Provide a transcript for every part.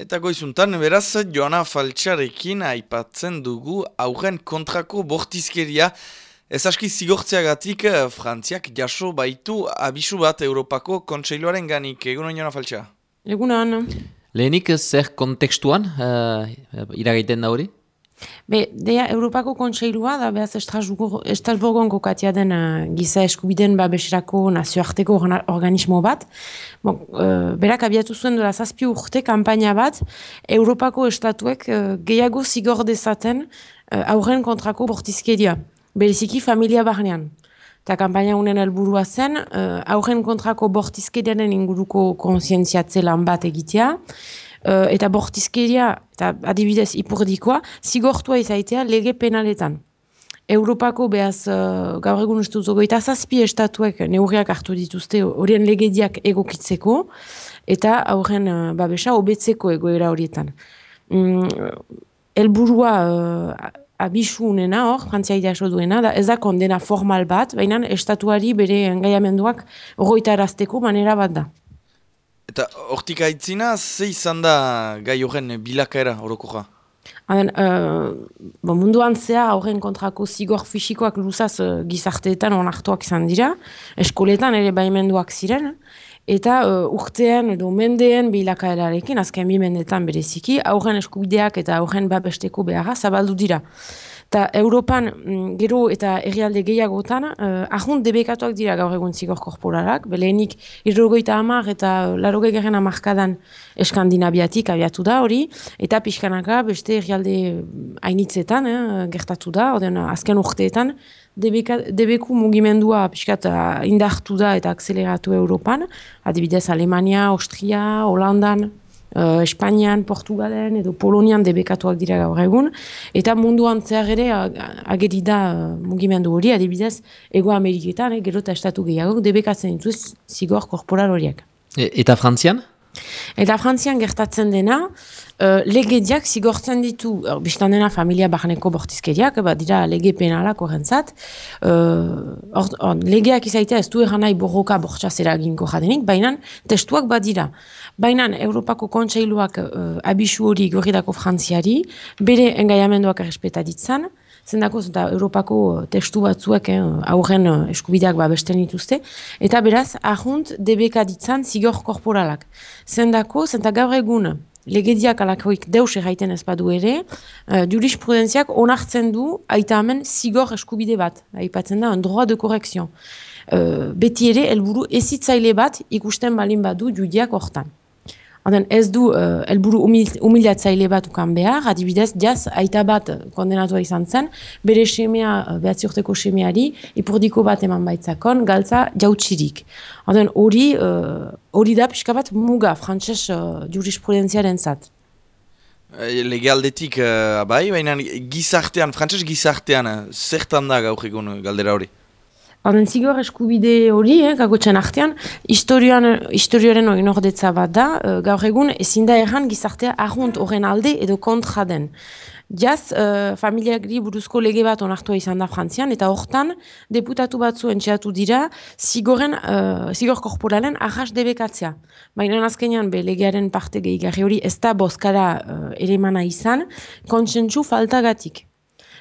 Eta goizuntan, beraz, Joana Faltxarekin aipatzen dugu aurren kontrako bortizkeria. Ez aski zigortzeagatik, eh, Frantziak jaso baitu abisu bat Europako kontseiloaren ganik. Egunon, Joana Faltxa? Egunon. Lehenik zer kontekstuan uh, iragaiten da hori? Be, deia, Europako kontseilua da behaz Estrasburgon kokatia den uh, giza eskubiden babeserako nazioarteko organismo bat. Bon, uh, berak abiatu zuen dola zazpi urte kampaina bat, Europako estatuek uh, gehiago zigor dezaten uh, aurren kontrako bortizkeria. Bereziki familia barnean. Eta kampaina unen helburua zen, aurren kontrako bortizkeriaren inguruko konsientziatze lan bat egitea, uh, eta bortizkeria, eta adibidez ipurdikoa, zigortua izaitea lege penaletan. Europako behaz uh, gaur egun uste eta zazpi estatuek neurriak hartu dituzte horien legediak egokitzeko, eta aurren uh, babesa obetzeko egoera horietan. Mm, elburua uh, abisu unena hor, frantzia idaso duena, da ez da kondena formal bat, baina estatuari bere engaiamenduak horroita manera bat da. Eta hortik aitzina, ze izan da gai horren bilakaera horoko Haden, uh, bo munduan zea horren kontrako zigor fisikoak luzaz uh, gizarteetan onartuak izan dira, eskoletan ere baimenduak ziren, eta uh, urtean edo mendeen bilakaerarekin, azken bi mendetan bereziki, aurren eskubideak eta aurren babesteko beharra zabaldu dira. Eta Europan mm, gero eta herrialde gehiagotan, uh, ahun debekatuak dira gaur egun zigor korporalak, beleenik irrogoita hamar eta larogei garen amarkadan eskandinabiatik abiatu da hori, eta pixkanaka beste herrialde hainitzetan eh, gertatu da, oden azken urteetan, debeka, debeku mugimendua pixkat uh, indartu da eta akseleratu Europan, adibidez Alemania, Austria, Holandan, uh, Espainian, Portugalen edo Polonian debekatuak dira gaur egun, eta munduan zehar ere ageri da uh, mugimendu hori, adibidez, Ego Ameriketan, eh, gero eta estatu gehiago, debekatzen dituz zigor korporal horiek. E, eta Frantzian? Eta Frantzian gertatzen dena, uh, legediak zigortzen ditu, uh, biztan dena familia barneko bortizkeriak, bat dira lege penalak horrentzat, uh, legeak izaitea ez du eran nahi borroka bortxazera ginko jadenik, baina testuak bat dira. Baina Europako kontseiluak uh, abisu hori gorridako Frantziari, bere engaiamenduak errespetaditzan, zendako eta Europako testu batzuek eh, aurren uh, eskubideak babesten dituzte, eta beraz, ahunt debeka ditzan zigor korporalak. Zendako, zenta gaur egun, legediak alakoik deus erraiten ez badu ere, uh, jurisprudentziak onartzen du aita hemen zigor eskubide bat, aipatzen da, un droit de korrekzion. Uh, beti ere, helburu ezitzaile bat ikusten balin badu judiak hortan. Oden, ez du uh, elburu humilatzaile bat ukan behar, adibidez, jaz, aita bat kondenatua izan zen, bere semea, uh, behatzi urteko semeari, ipurdiko bat eman baitzakon, galtza jautsirik. Oden, hori, uh, hori da pixka bat muga, frantses uh, jurisprudenziaren zat. Legaldetik, uh, bai, baina gizartean, frantses gizartean, zertan da gaur egun galdera hori? Horren zigor eskubide hori, eh, kakotxen artean, historioaren hori nordetza bat da, uh, gaur egun ezin da erran gizartea ahunt horren alde edo kontra den. Jaz, uh, familiagri buruzko lege bat onartua izan da frantzian, eta hortan deputatu batzu entxeatu dira zigoren, uh, zigor korporalen ahas debekatzea. Baina azkenean be legearen parte gehigarri hori ez da bozkara uh, ere izan, kontsentsu faltagatik.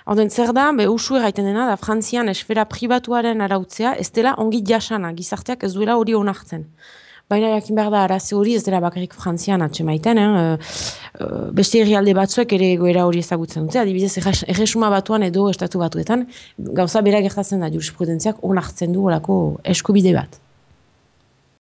Orden zer da, be usu erraiten dena, da frantzian esfera pribatuaren arautzea, ez dela ongi jasana, gizarteak ez duela hori onartzen. Baina jakin behar da, araze hori ez dela bakarrik frantzian atxemaiten, eh? beste herrialde batzuek ere egoera hori ezagutzen dute, adibidez erresuma batuan edo estatu batuetan, gauza bera gertatzen da jurisprudentziak onartzen du olako eskubide bat.